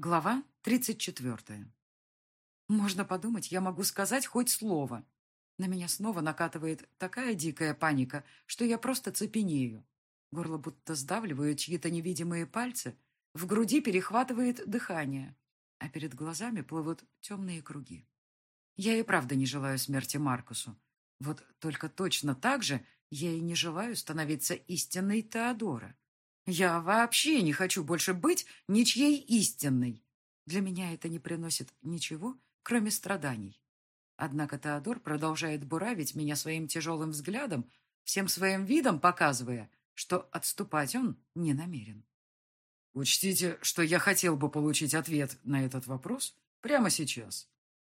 Глава 34. Можно подумать, я могу сказать хоть слово. На меня снова накатывает такая дикая паника, что я просто цепенею. Горло будто сдавливают чьи-то невидимые пальцы, в груди перехватывает дыхание, а перед глазами плывут темные круги. Я и правда не желаю смерти Маркусу. Вот только точно так же я и не желаю становиться истинной Теодора. Я вообще не хочу больше быть ничьей истинной. Для меня это не приносит ничего, кроме страданий. Однако Теодор продолжает буравить меня своим тяжелым взглядом, всем своим видом показывая, что отступать он не намерен. «Учтите, что я хотел бы получить ответ на этот вопрос прямо сейчас»,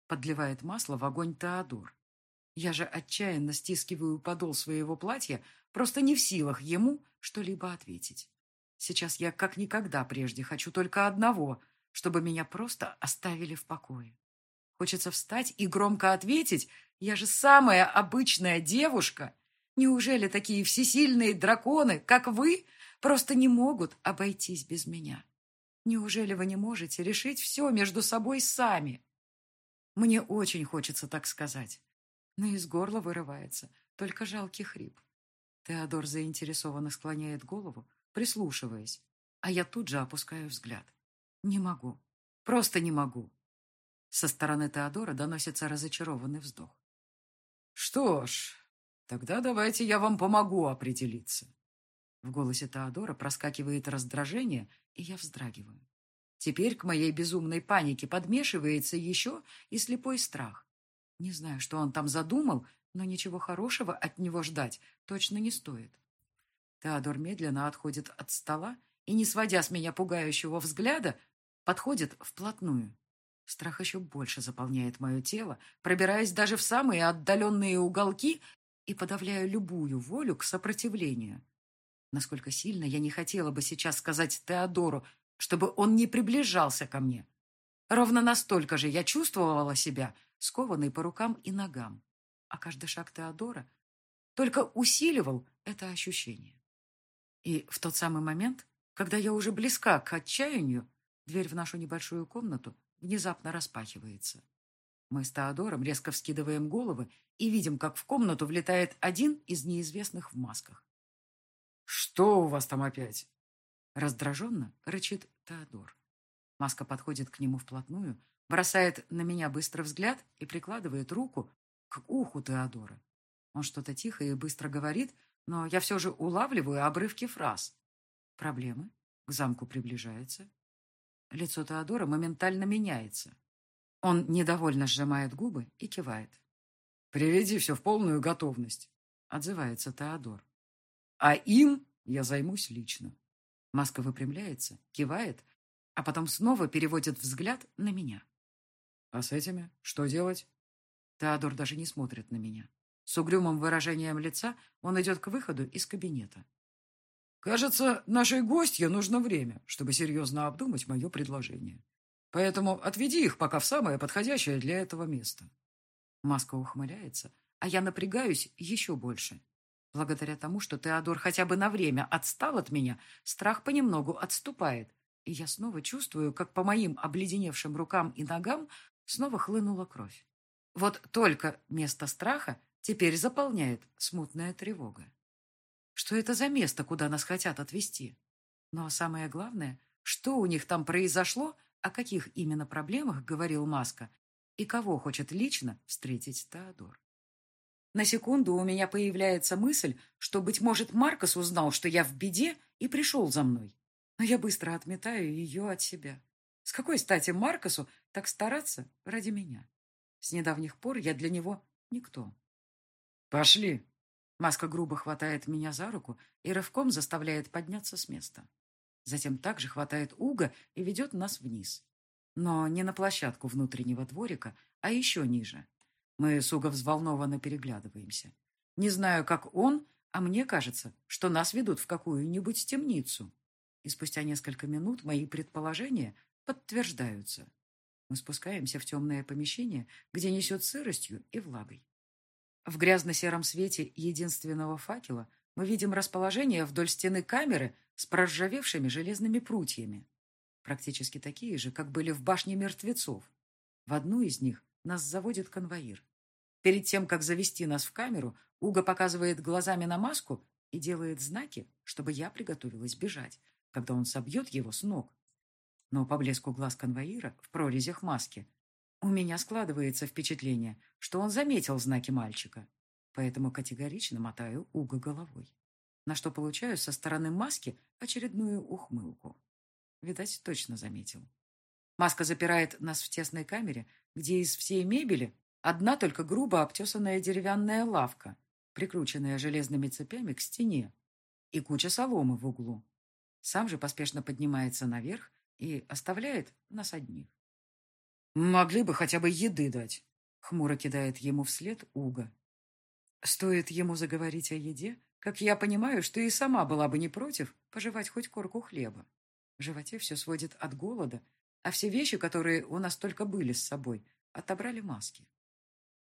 подливает масло в огонь Теодор. Я же отчаянно стискиваю подол своего платья, просто не в силах ему что-либо ответить. Сейчас я как никогда прежде хочу только одного, чтобы меня просто оставили в покое. Хочется встать и громко ответить, я же самая обычная девушка. Неужели такие всесильные драконы, как вы, просто не могут обойтись без меня? Неужели вы не можете решить все между собой сами? Мне очень хочется так сказать, но из горла вырывается только жалкий хрип. Теодор заинтересованно склоняет голову, прислушиваясь, а я тут же опускаю взгляд. Не могу. Просто не могу. Со стороны Теодора доносится разочарованный вздох. «Что ж, тогда давайте я вам помогу определиться». В голосе Теодора проскакивает раздражение, и я вздрагиваю. Теперь к моей безумной панике подмешивается еще и слепой страх. Не знаю, что он там задумал, но ничего хорошего от него ждать точно не стоит. Теодор медленно отходит от стола и, не сводя с меня пугающего взгляда, подходит вплотную. Страх еще больше заполняет мое тело, пробираясь даже в самые отдаленные уголки и подавляя любую волю к сопротивлению. Насколько сильно я не хотела бы сейчас сказать Теодору, чтобы он не приближался ко мне. Ровно настолько же я чувствовала себя скованной по рукам и ногам, а каждый шаг Теодора только усиливал это ощущение. И в тот самый момент, когда я уже близка к отчаянию, дверь в нашу небольшую комнату внезапно распахивается. Мы с Теодором резко вскидываем головы и видим, как в комнату влетает один из неизвестных в масках. «Что у вас там опять?» Раздраженно рычит Теодор. Маска подходит к нему вплотную, бросает на меня быстрый взгляд и прикладывает руку к уху Теодора. Он что-то тихо и быстро говорит, но я все же улавливаю обрывки фраз. Проблемы? К замку приближается. Лицо Теодора моментально меняется. Он недовольно сжимает губы и кивает. «Приведи все в полную готовность», — отзывается Теодор. «А им я займусь лично». Маска выпрямляется, кивает, а потом снова переводит взгляд на меня. «А с этими что делать?» Теодор даже не смотрит на меня. С угрюмым выражением лица он идет к выходу из кабинета. «Кажется, нашей гостье нужно время, чтобы серьезно обдумать мое предложение. Поэтому отведи их пока в самое подходящее для этого место». Маска ухмыляется, а я напрягаюсь еще больше. Благодаря тому, что Теодор хотя бы на время отстал от меня, страх понемногу отступает, и я снова чувствую, как по моим обледеневшим рукам и ногам снова хлынула кровь. Вот только место страха теперь заполняет смутная тревога. Что это за место, куда нас хотят отвезти? Но самое главное, что у них там произошло, о каких именно проблемах говорил Маска и кого хочет лично встретить Теодор. На секунду у меня появляется мысль, что, быть может, Маркос узнал, что я в беде и пришел за мной. Но я быстро отметаю ее от себя. С какой стати Маркосу так стараться ради меня? С недавних пор я для него никто. «Пошли!» Маска грубо хватает меня за руку и рывком заставляет подняться с места. Затем также хватает Уга и ведет нас вниз. Но не на площадку внутреннего дворика, а еще ниже. Мы с Уго взволнованно переглядываемся. Не знаю, как он, а мне кажется, что нас ведут в какую-нибудь темницу. И спустя несколько минут мои предположения подтверждаются. Мы спускаемся в темное помещение, где несет сыростью и влагой. В грязно-сером свете единственного факела мы видим расположение вдоль стены камеры с проржавевшими железными прутьями. практически такие же, как были в башне мертвецов. В одну из них нас заводит конвоир. Перед тем, как завести нас в камеру, Уга показывает глазами на маску и делает знаки, чтобы я приготовилась бежать, когда он собьет его с ног. Но по блеску глаз конвоира в прорезях маски у меня складывается впечатление, что он заметил знаки мальчика, поэтому категорично мотаю Уга головой, на что получаю со стороны маски очередную ухмылку. Видать, точно заметил. Маска запирает нас в тесной камере, где из всей мебели одна только грубо обтесанная деревянная лавка, прикрученная железными цепями к стене, и куча соломы в углу. Сам же поспешно поднимается наверх и оставляет нас одних. «Могли бы хотя бы еды дать», — хмуро кидает ему вслед Уга. Стоит ему заговорить о еде, как я понимаю, что и сама была бы не против пожевать хоть корку хлеба. В животе все сводит от голода, а все вещи, которые у нас только были с собой, отобрали маски.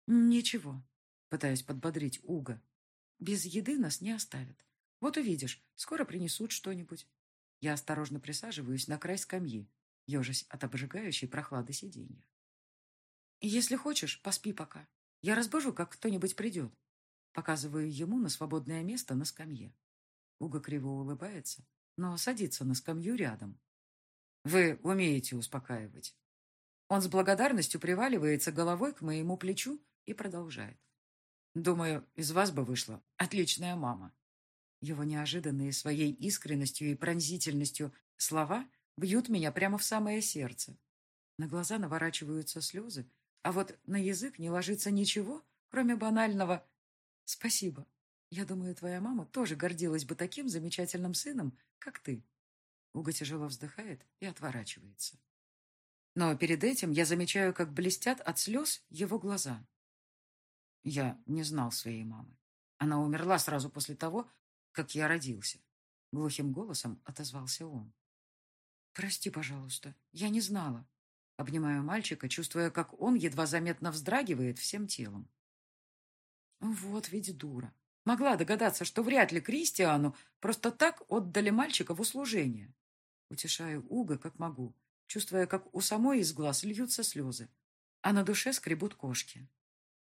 «Ничего», — пытаюсь подбодрить Уга. «Без еды нас не оставят. Вот увидишь, скоро принесут что-нибудь». Я осторожно присаживаюсь на край скамьи, ежась от обжигающей прохлады сиденья. «Если хочешь, поспи пока. Я разбужу, как кто-нибудь придет». Показываю ему на свободное место на скамье. Уга криво улыбается, но садится на скамью рядом. «Вы умеете успокаивать». Он с благодарностью приваливается головой к моему плечу и продолжает. «Думаю, из вас бы вышла отличная мама». Его неожиданные своей искренностью и пронзительностью слова бьют меня прямо в самое сердце. На глаза наворачиваются слезы, а вот на язык не ложится ничего, кроме банального «спасибо». Я думаю, твоя мама тоже гордилась бы таким замечательным сыном, как ты. Уга тяжело вздыхает и отворачивается. Но перед этим я замечаю, как блестят от слез его глаза. Я не знал своей мамы. Она умерла сразу после того, как я родился. Глухим голосом отозвался он. «Прости, пожалуйста, я не знала». Обнимаю мальчика, чувствуя, как он едва заметно вздрагивает всем телом. Вот ведь дура. Могла догадаться, что вряд ли Кристиану просто так отдали мальчика в услужение. Утешаю Уга, как могу, чувствуя, как у самой из глаз льются слезы, а на душе скребут кошки.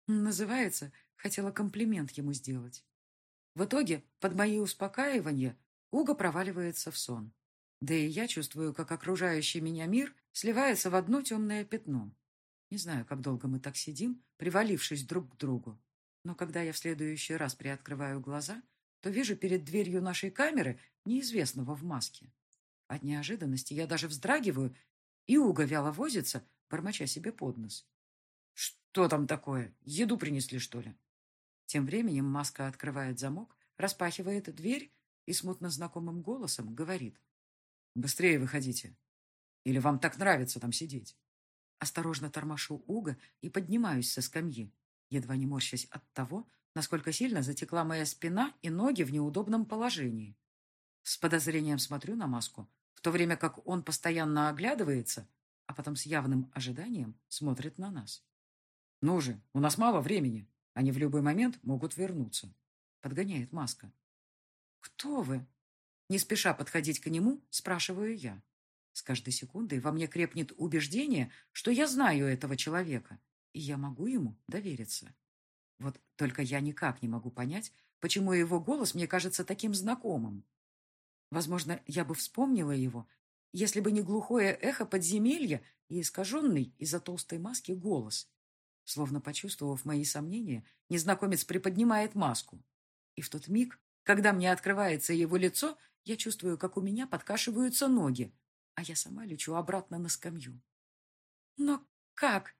Называется, хотела комплимент ему сделать. В итоге, под мои успокаивания, Уга проваливается в сон. Да и я чувствую, как окружающий меня мир сливается в одно темное пятно. Не знаю, как долго мы так сидим, привалившись друг к другу. Но когда я в следующий раз приоткрываю глаза, то вижу перед дверью нашей камеры неизвестного в маске. От неожиданности я даже вздрагиваю, и Уга вяло возится, бормоча себе под нос. «Что там такое? Еду принесли, что ли?» Тем временем маска открывает замок, распахивает дверь и смутно знакомым голосом говорит. Быстрее выходите. Или вам так нравится там сидеть? Осторожно тормошу Уга и поднимаюсь со скамьи, едва не морщась от того, насколько сильно затекла моя спина и ноги в неудобном положении. С подозрением смотрю на маску, в то время как он постоянно оглядывается, а потом с явным ожиданием смотрит на нас. «Ну же, у нас мало времени. Они в любой момент могут вернуться», — подгоняет маска. «Кто вы?» Не спеша подходить к нему, спрашиваю я. С каждой секундой во мне крепнет убеждение, что я знаю этого человека, и я могу ему довериться. Вот только я никак не могу понять, почему его голос мне кажется таким знакомым. Возможно, я бы вспомнила его, если бы не глухое эхо подземелья и искаженный из-за толстой маски голос. Словно почувствовав мои сомнения, незнакомец приподнимает маску. И в тот миг, когда мне открывается его лицо, я чувствую, как у меня подкашиваются ноги, а я сама лечу обратно на скамью. «Но как?»